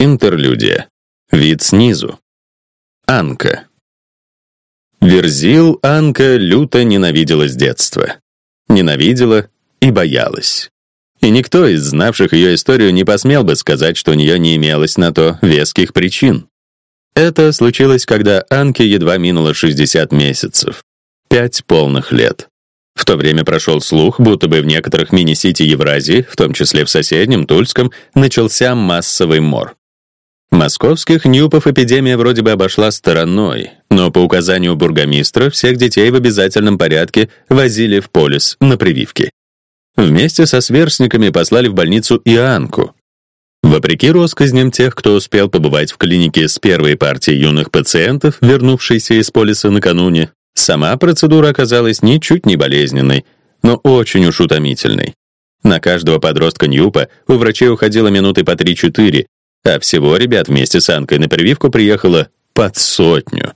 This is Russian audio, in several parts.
Интерлюдия. Вид снизу. Анка. Верзил Анка люто ненавидела с детства. Ненавидела и боялась. И никто из знавших ее историю не посмел бы сказать, что у нее не имелось на то веских причин. Это случилось, когда Анке едва минуло 60 месяцев. Пять полных лет. В то время прошел слух, будто бы в некоторых мини-сити Евразии, в том числе в соседнем, Тульском, начался массовый мор. Московских нюпов эпидемия вроде бы обошла стороной, но по указанию бургомистра всех детей в обязательном порядке возили в полис на прививки. Вместе со сверстниками послали в больницу Иоанку. Вопреки россказням тех, кто успел побывать в клинике с первой партией юных пациентов, вернувшейся из полиса накануне, сама процедура оказалась ничуть не болезненной, но очень уж утомительной. На каждого подростка Ньюпа у врачей уходило минуты по 3-4, а всего ребят вместе с Анкой на прививку приехало под сотню.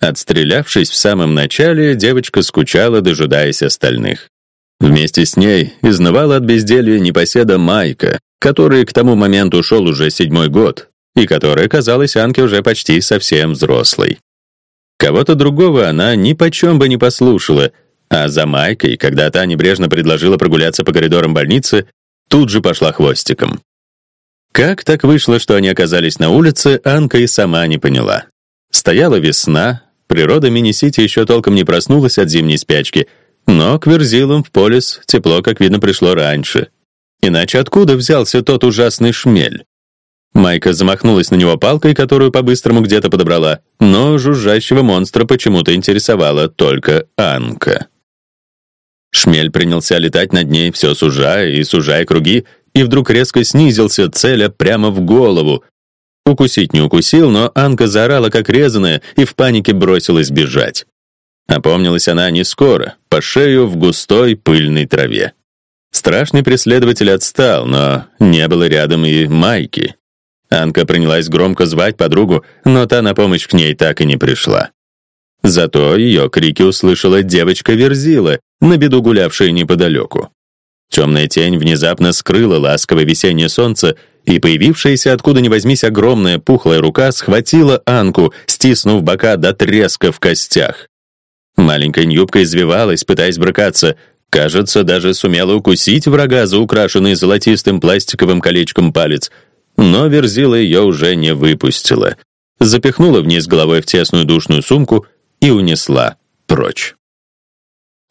Отстрелявшись в самом начале, девочка скучала, дожидаясь остальных. Вместе с ней изнывала от безделья непоседа Майка, который к тому моменту ушел уже седьмой год, и которая казалась Анке уже почти совсем взрослой. Кого-то другого она ни почем бы не послушала, а за Майкой, когда та небрежно предложила прогуляться по коридорам больницы, тут же пошла хвостиком. Как так вышло, что они оказались на улице, Анка и сама не поняла. Стояла весна, природа мини-сити еще толком не проснулась от зимней спячки, но к Верзилам в полис тепло, как видно, пришло раньше. Иначе откуда взялся тот ужасный шмель? Майка замахнулась на него палкой, которую по-быстрому где-то подобрала, но жужжащего монстра почему-то интересовала только Анка. Шмель принялся летать над ней, все сужая и сужая круги, и вдруг резко снизился, целя прямо в голову. Укусить не укусил, но Анка заорала как резаная и в панике бросилась бежать. Опомнилась она не скоро, по шею в густой пыльной траве. Страшный преследователь отстал, но не было рядом и Майки. Анка принялась громко звать подругу, но та на помощь к ней так и не пришла. Зато ее крики услышала девочка Верзила, на беду гулявшая неподалеку. Темная тень внезапно скрыла ласковое весеннее солнце, и появившаяся откуда ни возьмись огромная пухлая рука схватила Анку, стиснув бока до треска в костях. Маленькая Нюбка извивалась, пытаясь брыкаться. Кажется, даже сумела укусить врага за украшенный золотистым пластиковым колечком палец. Но Верзила ее уже не выпустила. Запихнула вниз головой в тесную душную сумку и унесла прочь.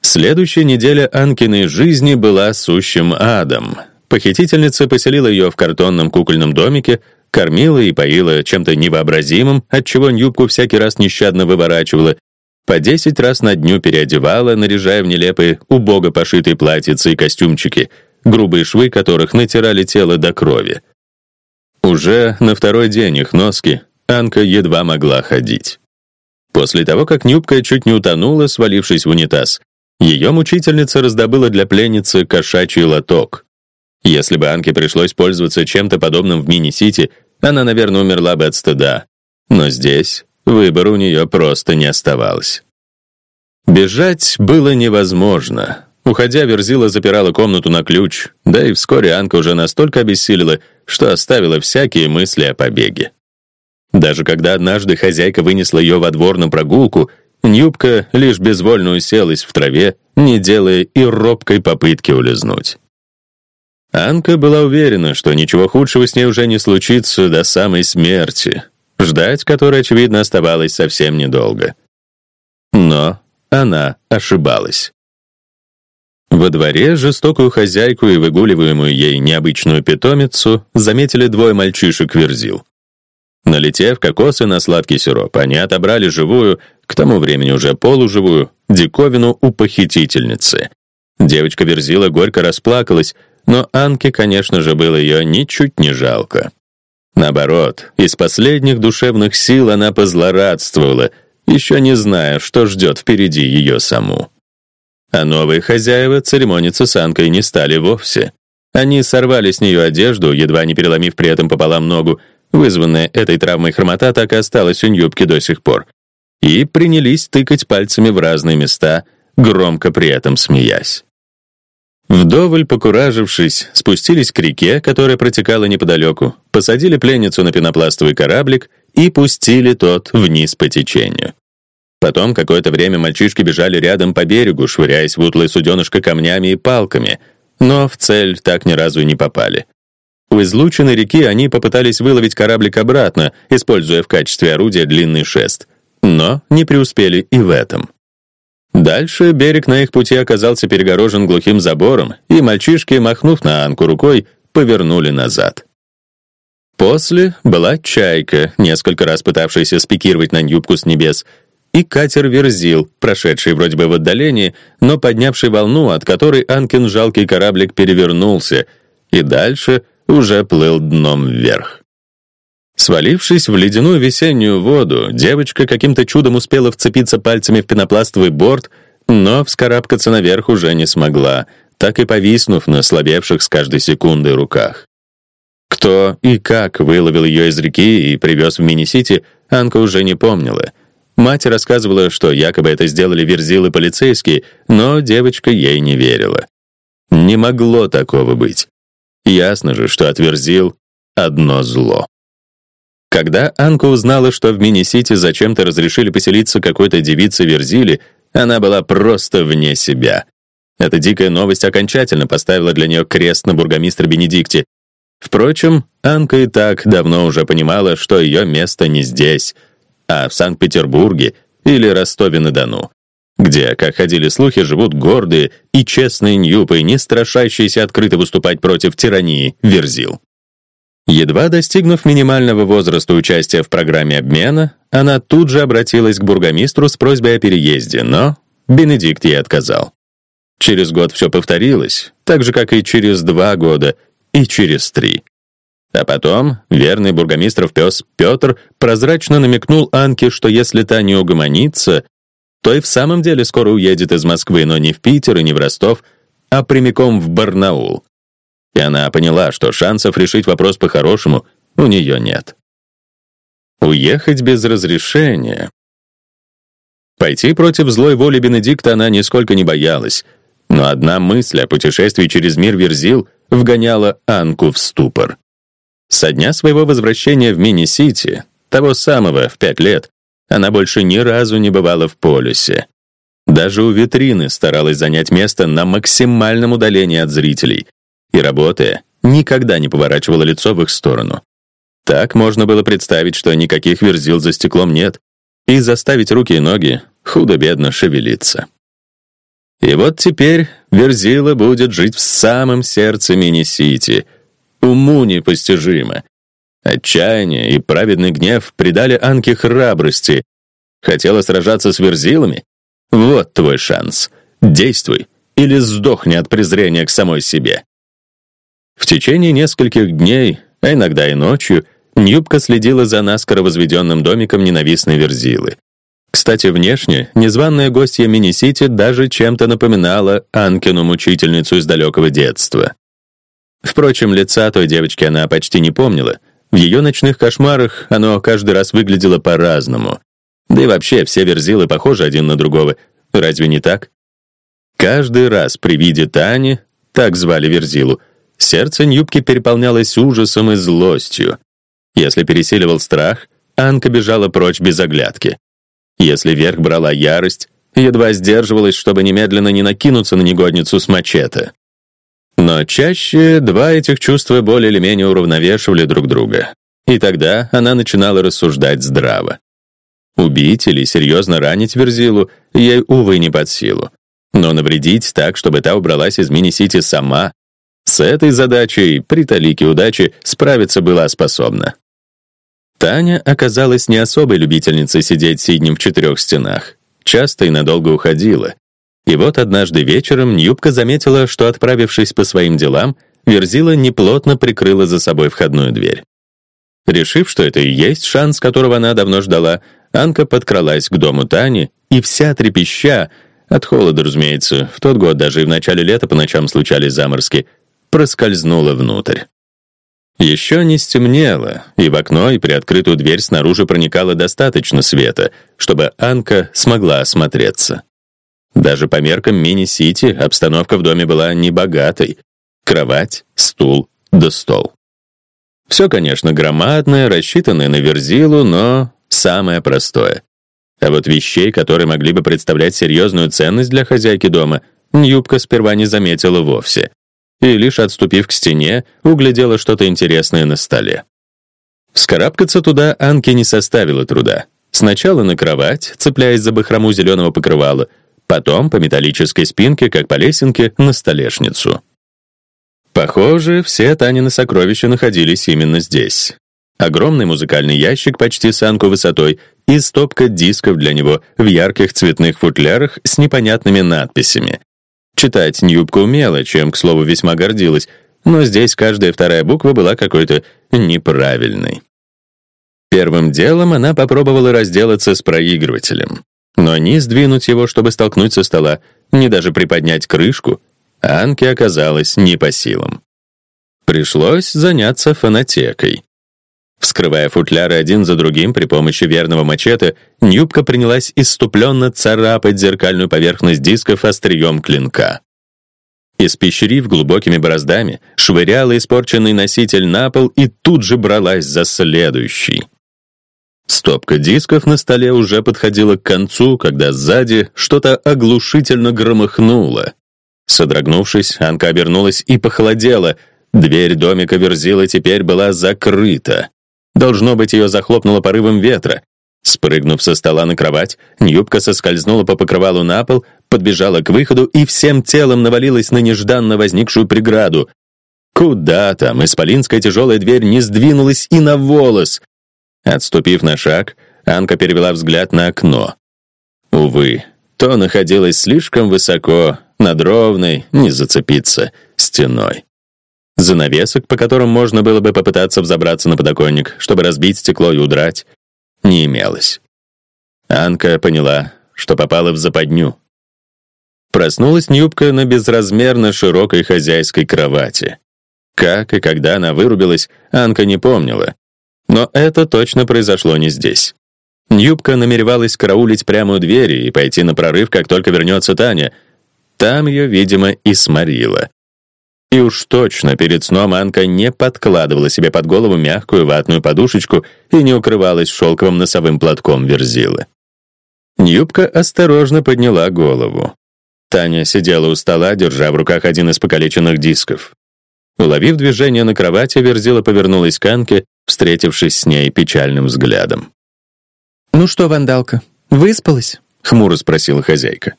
Следующая неделя Анкиной жизни была сущим адом. Похитительница поселила ее в картонном кукольном домике, кормила и поила чем-то невообразимым, отчего Нюбку всякий раз нещадно выворачивала, по десять раз на дню переодевала, наряжая в нелепые, убого пошитые платьицы и костюмчики, грубые швы которых натирали тело до крови. Уже на второй день их носки Анка едва могла ходить. После того, как Нюбка чуть не утонула, свалившись в унитаз, ее мучительница раздобыла для пленницы кошачий лоток. Если бы Анке пришлось пользоваться чем-то подобным в мини-сити, она, наверное, умерла бы от стыда. Но здесь выбора у нее просто не оставалось. Бежать было невозможно. Уходя, Верзила запирала комнату на ключ, да и вскоре Анка уже настолько обессилила, что оставила всякие мысли о побеге. Даже когда однажды хозяйка вынесла ее во двор на прогулку, Нюбка лишь безвольно уселась в траве, не делая и робкой попытки улизнуть. Анка была уверена, что ничего худшего с ней уже не случится до самой смерти, ждать которой, очевидно, оставалось совсем недолго. Но она ошибалась. Во дворе жестокую хозяйку и выгуливаемую ей необычную питомицу заметили двое мальчишек-верзил. Налетев кокосы на сладкий сироп, они отобрали живую, к тому времени уже полуживую, диковину у похитительницы. Девочка Верзила горько расплакалась, но Анке, конечно же, было ее ничуть не жалко. Наоборот, из последних душевных сил она позлорадствовала, еще не зная, что ждет впереди ее саму. А новые хозяева церемониться с Анкой не стали вовсе. Они сорвали с нее одежду, едва не переломив при этом пополам ногу, вызванная этой травмой хромота так и осталась у Нюбки до сих пор, и принялись тыкать пальцами в разные места, громко при этом смеясь. Вдоволь покуражившись, спустились к реке, которая протекала неподалеку, посадили пленницу на пенопластовый кораблик и пустили тот вниз по течению. Потом какое-то время мальчишки бежали рядом по берегу, швыряясь в утлое суденышко камнями и палками, но в цель так ни разу и не попали. У излученной реки они попытались выловить кораблик обратно, используя в качестве орудия длинный шест, но не преуспели и в этом. Дальше берег на их пути оказался перегорожен глухим забором, и мальчишки, махнув на Анку рукой, повернули назад. После была чайка, несколько раз пытавшаяся спикировать на юбку с небес, и катер «Верзил», прошедший вроде бы в отдалении, но поднявший волну, от которой Анкин жалкий кораблик перевернулся, и дальше уже плыл дном вверх. Свалившись в ледяную весеннюю воду, девочка каким-то чудом успела вцепиться пальцами в пенопластовый борт, но вскарабкаться наверх уже не смогла, так и повиснув на слабевших с каждой секундой руках. Кто и как выловил ее из реки и привез в мини-сити, Анка уже не помнила. Мать рассказывала, что якобы это сделали верзилы полицейские, но девочка ей не верила. Не могло такого быть. Ясно же, что от верзил одно зло. Когда Анка узнала, что в мини-сити зачем-то разрешили поселиться какой-то девице Верзили, она была просто вне себя. Эта дикая новость окончательно поставила для нее крест на бургомистре Бенедикте. Впрочем, Анка и так давно уже понимала, что ее место не здесь, а в Санкт-Петербурге или Ростове-на-Дону, где, как ходили слухи, живут гордые и честные ньюпы, не страшащиеся открыто выступать против тирании Верзил. Едва достигнув минимального возраста участия в программе обмена, она тут же обратилась к бургомистру с просьбой о переезде, но Бенедикт ей отказал. Через год все повторилось, так же, как и через два года, и через три. А потом верный бургомистров пес Петр прозрачно намекнул Анке, что если та не угомонится, то и в самом деле скоро уедет из Москвы, но не в Питер и не в Ростов, а прямиком в Барнаул и она поняла, что шансов решить вопрос по-хорошему у нее нет. Уехать без разрешения. Пойти против злой воли Бенедикта она нисколько не боялась, но одна мысль о путешествии через мир Верзил вгоняла Анку в ступор. Со дня своего возвращения в Мини-Сити, того самого в пять лет, она больше ни разу не бывала в полюсе. Даже у витрины старалась занять место на максимальном удалении от зрителей, и, работая, никогда не поворачивала лицо в их сторону. Так можно было представить, что никаких верзил за стеклом нет, и заставить руки и ноги худо-бедно шевелиться. И вот теперь Верзила будет жить в самом сердце мини-сити. Уму непостижимо. Отчаяние и праведный гнев придали Анке храбрости. Хотела сражаться с Верзилами? Вот твой шанс. Действуй или сдохни от презрения к самой себе. В течение нескольких дней, а иногда и ночью, Нюбка следила за наскоро возведенным домиком ненавистной Верзилы. Кстати, внешне незваная гостья мини-сити даже чем-то напоминала Анкину мучительницу из далекого детства. Впрочем, лица той девочки она почти не помнила. В ее ночных кошмарах оно каждый раз выглядело по-разному. Да и вообще, все верзилы похожи один на другого. Разве не так? Каждый раз при виде Тани, так звали Верзилу, Сердце Нюбки переполнялось ужасом и злостью. Если пересиливал страх, Анка бежала прочь без оглядки. Если верх брала ярость, едва сдерживалась, чтобы немедленно не накинуться на негодницу с мачете. Но чаще два этих чувства более или менее уравновешивали друг друга. И тогда она начинала рассуждать здраво. Убить или серьезно ранить Верзилу ей, увы, не под силу. Но навредить так, чтобы та убралась из мини-сити сама, с этой задачей при талике удачи справиться была способна. Таня оказалась не особой любительницей сидеть сиднем в четырех стенах. Часто и надолго уходила. И вот однажды вечером Нюбка заметила, что, отправившись по своим делам, Верзила неплотно прикрыла за собой входную дверь. Решив, что это и есть шанс, которого она давно ждала, Анка подкралась к дому Тани и вся трепеща, от холода, разумеется, в тот год даже и в начале лета по ночам случались заморозки, проскользнула внутрь. Еще не стемнело, и в окно и приоткрытую дверь снаружи проникало достаточно света, чтобы Анка смогла осмотреться. Даже по меркам мини-сити обстановка в доме была небогатой. Кровать, стул да стол. Все, конечно, громадное, рассчитанное на верзилу, но самое простое. А вот вещей, которые могли бы представлять серьезную ценность для хозяйки дома, Юбка сперва не заметила вовсе. И лишь отступив к стене, углядела что-то интересное на столе. Вскарабкаться туда Анке не составило труда. Сначала на кровать, цепляясь за бахрому зеленого покрывала, потом по металлической спинке, как по лесенке, на столешницу. Похоже, все Танины сокровища находились именно здесь. Огромный музыкальный ящик почти с Анку высотой и стопка дисков для него в ярких цветных футлярах с непонятными надписями. Читать Ньюбка умела, чем, к слову, весьма гордилась, но здесь каждая вторая буква была какой-то неправильной. Первым делом она попробовала разделаться с проигрывателем. Но ни сдвинуть его, чтобы столкнуть со стола, ни даже приподнять крышку, Анке оказалось не по силам. Пришлось заняться фонотекой. Вскрывая футляры один за другим при помощи верного мачете, Нюбка принялась иступленно царапать зеркальную поверхность дисков острием клинка. Испещрив глубокими бороздами, швыряла испорченный носитель на пол и тут же бралась за следующий. Стопка дисков на столе уже подходила к концу, когда сзади что-то оглушительно громыхнуло. Содрогнувшись, Анка обернулась и похолодела. Дверь домика Верзила теперь была закрыта. Должно быть, ее захлопнуло порывом ветра. Спрыгнув со стола на кровать, Нюбка соскользнула по покрывалу на пол, подбежала к выходу и всем телом навалилась на нежданно возникшую преграду. Куда там, исполинская тяжелая дверь не сдвинулась и на волос. Отступив на шаг, Анка перевела взгляд на окно. Увы, то находилось слишком высоко, над ровной, не зацепиться, стеной. Занавесок, по которым можно было бы попытаться взобраться на подоконник, чтобы разбить стекло и удрать, не имелось. Анка поняла, что попала в западню. Проснулась Нюбка на безразмерно широкой хозяйской кровати. Как и когда она вырубилась, Анка не помнила. Но это точно произошло не здесь. Нюбка намеревалась караулить прямо у двери и пойти на прорыв, как только вернется Таня. Там ее, видимо, и сморила. И уж точно перед сном Анка не подкладывала себе под голову мягкую ватную подушечку и не укрывалась шелковым носовым платком верзилы. Нюбка осторожно подняла голову. Таня сидела у стола, держа в руках один из покалеченных дисков. Уловив движение на кровати, Верзила повернулась к Анке, встретившись с ней печальным взглядом. «Ну что, вандалка, выспалась?» — хмуро спросила хозяйка.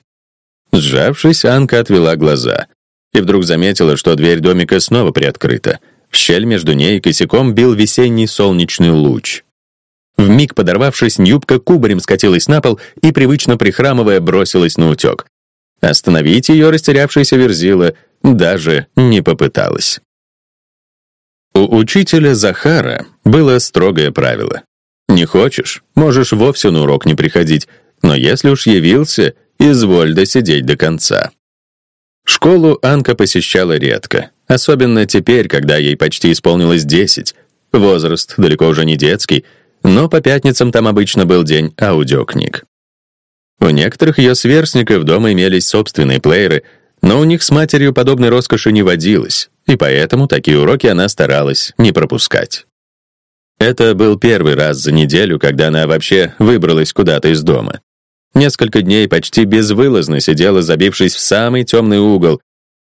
Сжавшись, Анка отвела глаза и вдруг заметила, что дверь домика снова приоткрыта. В щель между ней и косяком бил весенний солнечный луч. Вмиг подорвавшись, Нюбка кубарем скатилась на пол и, привычно прихрамывая, бросилась на утек. Остановить ее растерявшаяся Верзила даже не попыталась. У учителя Захара было строгое правило. Не хочешь, можешь вовсе на урок не приходить, но если уж явился, изволь досидеть до конца. Школу Анка посещала редко, особенно теперь, когда ей почти исполнилось 10. Возраст далеко уже не детский, но по пятницам там обычно был день аудиокниг. У некоторых ее сверстников дома имелись собственные плееры, но у них с матерью подобной роскоши не водилось, и поэтому такие уроки она старалась не пропускать. Это был первый раз за неделю, когда она вообще выбралась куда-то из дома. Несколько дней почти безвылазно сидела, забившись в самый темный угол,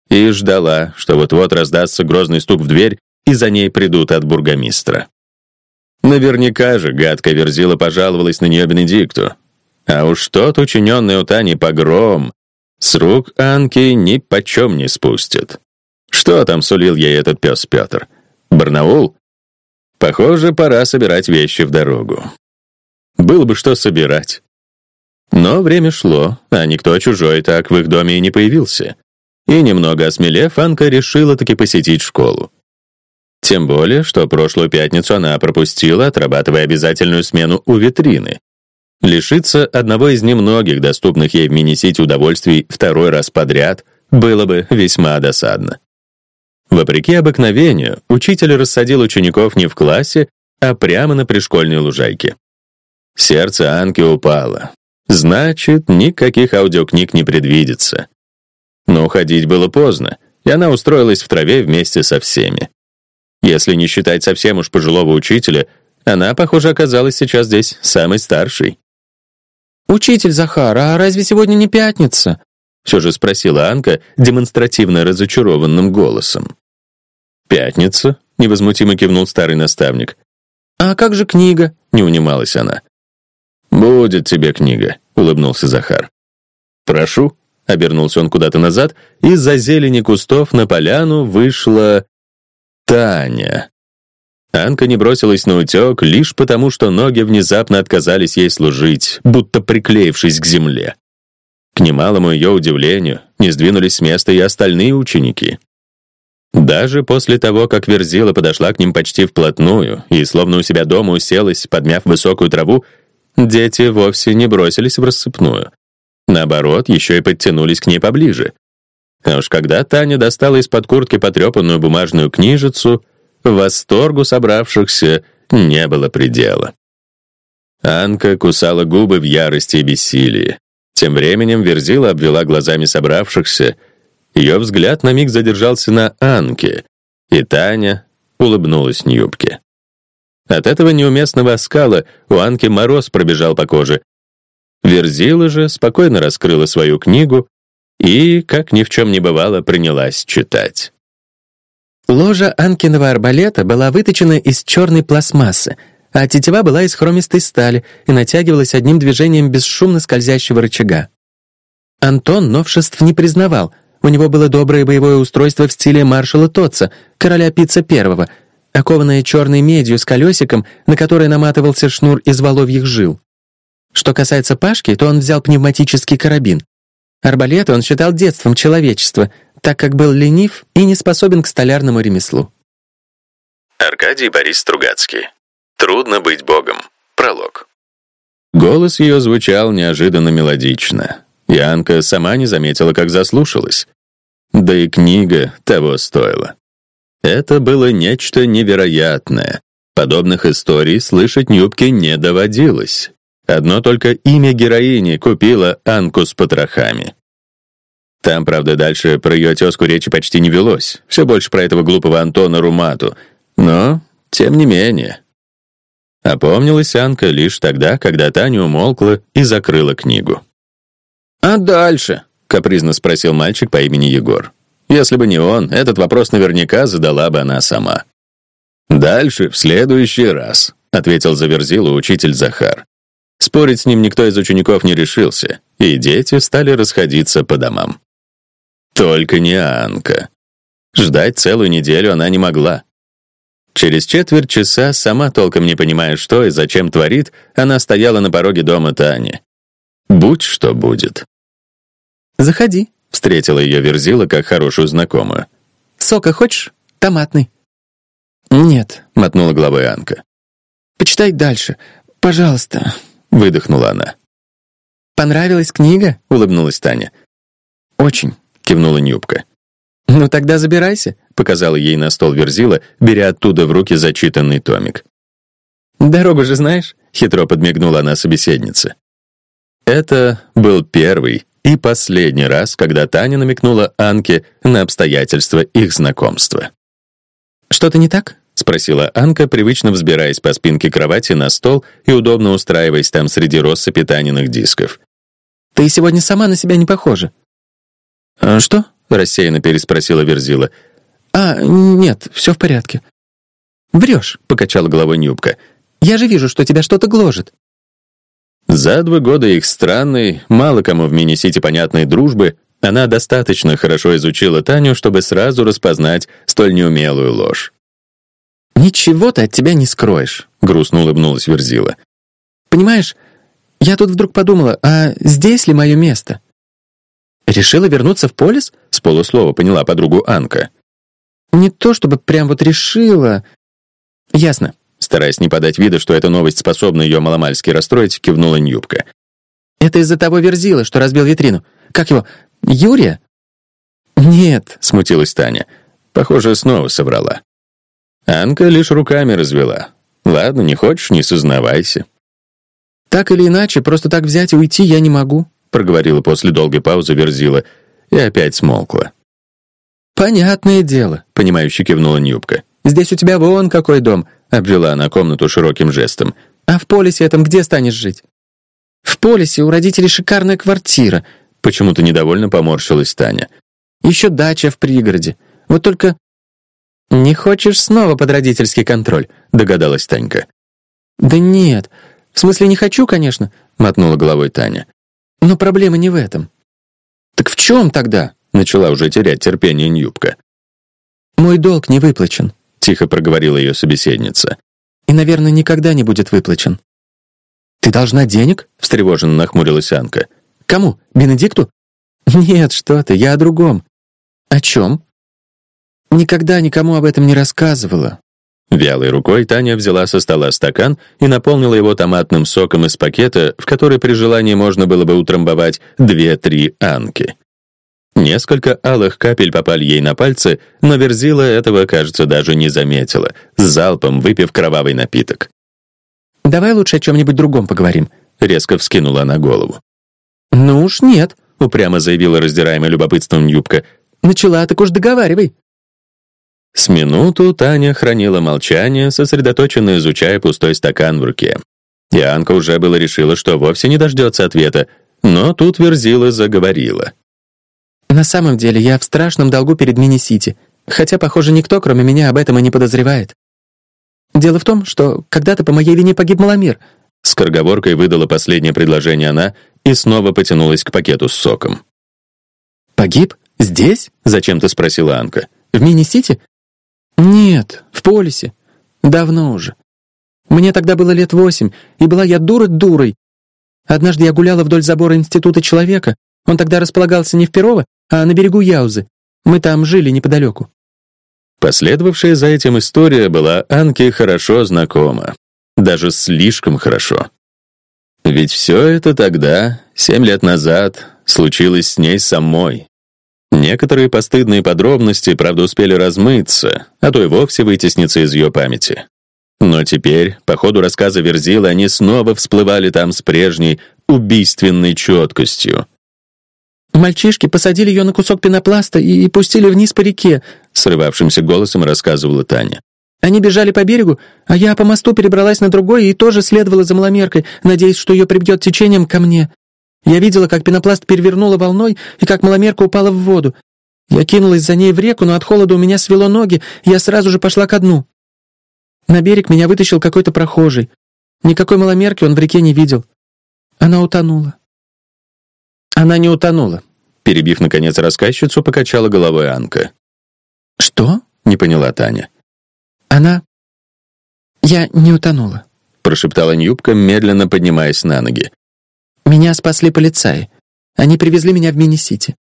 и ждала, что вот-вот раздастся грозный стук в дверь, и за ней придут от бургомистра. Наверняка же гадкая верзила пожаловалась на нее Бенедикту. А уж тот учиненный у Тани погром с рук Анки ни почем не спустит. Что там сулил ей этот пес Петр? Барнаул? Похоже, пора собирать вещи в дорогу. Было бы что собирать. Но время шло, а никто чужой так в их доме и не появился. И немного осмелев, Анка решила таки посетить школу. Тем более, что прошлую пятницу она пропустила, отрабатывая обязательную смену у витрины. Лишиться одного из немногих доступных ей в мини-сити удовольствий второй раз подряд было бы весьма досадно. Вопреки обыкновению, учитель рассадил учеников не в классе, а прямо на пришкольной лужайке. Сердце Анки упало. Значит, никаких аудиокниг не предвидится. Но уходить было поздно, и она устроилась в траве вместе со всеми. Если не считать совсем уж пожилого учителя, она, похоже, оказалась сейчас здесь самой старшей. «Учитель Захар, а разве сегодня не пятница?» Все же спросила Анка демонстративно разочарованным голосом. «Пятница?» — невозмутимо кивнул старый наставник. «А как же книга?» — не унималась она. «Будет тебе книга», — улыбнулся Захар. «Прошу», — обернулся он куда-то назад, из-за зелени кустов на поляну вышла... Таня. Анка не бросилась на утек лишь потому, что ноги внезапно отказались ей служить, будто приклеившись к земле. К немалому ее удивлению, не сдвинулись с места и остальные ученики. Даже после того, как Верзила подошла к ним почти вплотную и, словно у себя дома уселась, подмяв высокую траву, дети вовсе не бросились в рассыпную. Наоборот, еще и подтянулись к ней поближе. А уж когда Таня достала из-под куртки потрепанную бумажную книжицу, восторгу собравшихся не было предела. Анка кусала губы в ярости и бессилии. Тем временем Верзила обвела глазами собравшихся. Ее взгляд на миг задержался на Анке, и Таня улыбнулась Нюбке. От этого неуместного оскала у Анки мороз пробежал по коже. Верзила же спокойно раскрыла свою книгу и, как ни в чем не бывало, принялась читать. Ложа Анкиного арбалета была выточена из черной пластмассы — а тетива была из хромистой стали и натягивалась одним движением бесшумно скользящего рычага. Антон новшеств не признавал, у него было доброе боевое устройство в стиле маршала Тотца, короля Пицца Первого, окованное черной медью с колесиком, на которое наматывался шнур из воловьих жил. Что касается Пашки, то он взял пневматический карабин. Арбалеты он считал детством человечества, так как был ленив и не способен к столярному ремеслу. Аркадий Борис Стругацкий Трудно быть богом. Пролог. Голос ее звучал неожиданно мелодично. Янка сама не заметила, как заслушалась. Да и книга того стоила. Это было нечто невероятное. Подобных историй слышать Нюбке не доводилось. Одно только имя героини купило Анку с потрохами. Там, правда, дальше про ее тезку речи почти не велось. Все больше про этого глупого Антона Румату. Но, тем не менее, Опомнилась Анка лишь тогда, когда Таня умолкла и закрыла книгу. «А дальше?» — капризно спросил мальчик по имени Егор. Если бы не он, этот вопрос наверняка задала бы она сама. «Дальше, в следующий раз», — ответил заверзилу учитель Захар. Спорить с ним никто из учеников не решился, и дети стали расходиться по домам. Только не Анка. Ждать целую неделю она не могла. Через четверть часа, сама толком не понимая, что и зачем творит, она стояла на пороге дома Тани. Будь что будет. «Заходи», — встретила ее Верзила как хорошую знакомую. «Сока хочешь? Томатный». «Нет», — мотнула головой Анка. «Почитай дальше. Пожалуйста», — выдохнула она. «Понравилась книга?» — улыбнулась Таня. «Очень», — кивнула Нюбка. «Ну тогда забирайся», — показала ей на стол Верзила, беря оттуда в руки зачитанный томик. «Дорогу же знаешь?» — хитро подмигнула она собеседнице. Это был первый и последний раз, когда Таня намекнула Анке на обстоятельства их знакомства. «Что-то не так?» — спросила Анка, привычно взбираясь по спинке кровати на стол и удобно устраиваясь там среди россыпи Таниных дисков. «Ты сегодня сама на себя не похожа». «А что?» — рассеянно переспросила Верзила. «А, нет, все в порядке». «Врешь», — покачала головой Нюбка. «Я же вижу, что тебя что-то гложет». За два года их странной, мало кому в мини-сити понятной дружбы, она достаточно хорошо изучила Таню, чтобы сразу распознать столь неумелую ложь. «Ничего ты от тебя не скроешь», — грустно улыбнулась Верзила. «Понимаешь, я тут вдруг подумала, а здесь ли мое место?» «Решила вернуться в полис?» — с полуслова поняла подругу Анка. «Не то чтобы прям вот решила...» «Ясно», — стараясь не подать вида, что эта новость способна ее маломальски расстроить, кивнула Нюбка. «Это из-за того верзила, что разбил витрину. Как его? Юрия?» «Нет», — смутилась Таня. Похоже, снова соврала. Анка лишь руками развела. «Ладно, не хочешь, не сознавайся». Так или иначе, просто так взять и уйти я не могу», проговорила после долгой паузы Верзила и опять смолкла. «Понятное дело», — понимающе кивнула Нюбка. «Здесь у тебя вон какой дом», — обвела она комнату широким жестом. «А в полисе этом где станешь жить?» «В полисе у родителей шикарная квартира», — почему-то недовольно поморщилась Таня. «Еще дача в пригороде. Вот только...» «Не хочешь снова под родительский контроль?» — догадалась Танька. «Да нет. В смысле, не хочу, конечно», — мотнула головой Таня. «Но проблема не в этом». «Так в чем тогда?» — начала уже терять терпение Нюбка. «Мой долг не выплачен», — тихо проговорила ее собеседница. «И, наверное, никогда не будет выплачен». «Ты должна денег?» — встревоженно нахмурилась Анка. «Кому? Бенедикту?» «Нет, что ты, я о другом». «О чем?» «Никогда никому об этом не рассказывала». Вялой рукой Таня взяла со стола стакан и наполнила его томатным соком из пакета, в который при желании можно было бы утрамбовать две-три анки. Несколько алых капель попали ей на пальцы, но Верзила этого, кажется, даже не заметила, с залпом выпив кровавый напиток. «Давай лучше о чем-нибудь другом поговорим», — резко вскинула она голову. «Ну уж нет», — упрямо заявила раздираемая любопытством юбка. «Начала, так уж договаривай». С минуту Таня хранила молчание, сосредоточенно изучая пустой стакан в руке. И Анка уже было решила, что вовсе не дождется ответа, но тут Верзила заговорила. «На самом деле я в страшном долгу перед Мини-Сити, хотя, похоже, никто, кроме меня, об этом и не подозревает. Дело в том, что когда-то по моей вине погиб Маломир». Скороговоркой выдала последнее предложение она и снова потянулась к пакету с соком. «Погиб? Здесь?» — зачем-то спросила Анка. «В Мини-Сити? «Нет, в полисе. Давно уже. Мне тогда было лет восемь, и была я дура-дурой. Однажды я гуляла вдоль забора Института человека. Он тогда располагался не в Перово, а на берегу Яузы. Мы там жили неподалеку». Последовавшая за этим история была Анке хорошо знакома. Даже слишком хорошо. Ведь все это тогда, семь лет назад, случилось с ней самой. Некоторые постыдные подробности, правда, успели размыться, а то и вовсе вытесниться из ее памяти. Но теперь, по ходу рассказа Верзила, они снова всплывали там с прежней убийственной четкостью. «Мальчишки посадили ее на кусок пенопласта и пустили вниз по реке», срывавшимся голосом рассказывала Таня. «Они бежали по берегу, а я по мосту перебралась на другой и тоже следовала за маломеркой, надеясь, что ее прибьет течением ко мне. Я видела, как пенопласт перевернула волной и как маломерка упала в воду. Я кинулась за ней в реку, но от холода у меня свело ноги, и я сразу же пошла ко дну. На берег меня вытащил какой-то прохожий. Никакой маломерки он в реке не видел. Она утонула. Она не утонула. Перебив, наконец, рассказчицу, покачала головой Анка. «Что?» — не поняла Таня. «Она... Я не утонула», — прошептала Нюбка, медленно поднимаясь на ноги. Меня спасли полицаи. Они привезли меня в Мини-Сити».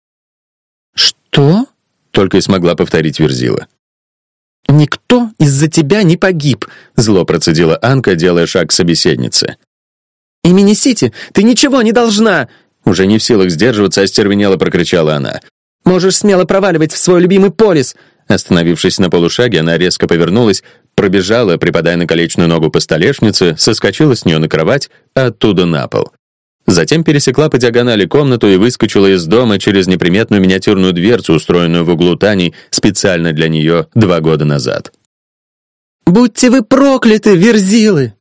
«Что?» — только и смогла повторить Верзила. «Никто из-за тебя не погиб», — зло процедила Анка, делая шаг к собеседнице. «И Мини-Сити, ты ничего не должна!» Уже не в силах сдерживаться, остервенело прокричала она. «Можешь смело проваливать в свой любимый полис!» Остановившись на полушаге, она резко повернулась, пробежала, припадая на колечную ногу по столешнице, соскочила с нее на кровать, а оттуда на пол. Затем пересекла по диагонали комнату и выскочила из дома через неприметную миниатюрную дверцу, устроенную в углу Тани специально для нее два года назад. «Будьте вы прокляты, верзилы!»